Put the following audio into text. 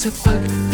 So fuck.